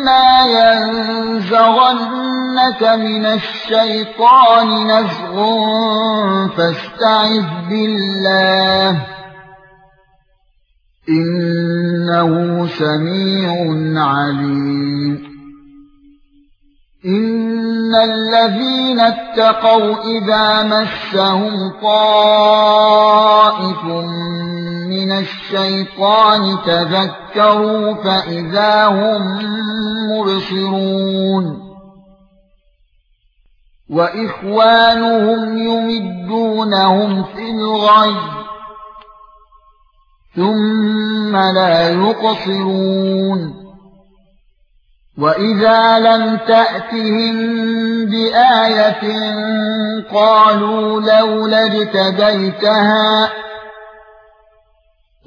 إِمَّا يَنزَغَنَّكَ مِنَ الشَّيْطَانِ نَزْغٌ فَاسْتَعِذْ بِاللَّهِ إِنَّهُ سَمِيعٌ عَلِيمٌ إِنَّ الَّذِينَ اتَّقَوْا إِذَا مَسَّهُمْ طَائِفٌ مِنَ الشَّيْطَانِ تَذَكَّرُوا فَإِذَا هُمْ مُبْصِرُونَ. وَإِخْوَانُهُمْ يُمِدُّونَهُمْ فِي الْغَيِّ ثُمَّ لَا يُقْصِرُونَ. وَإِذَا لَمْ تَأْتِهِم بِآيَةٍ قَالُوا لَوْلَا اجْتَبَيْتَهَا